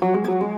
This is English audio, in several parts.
Hüsnün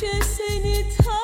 chasing it tanıyor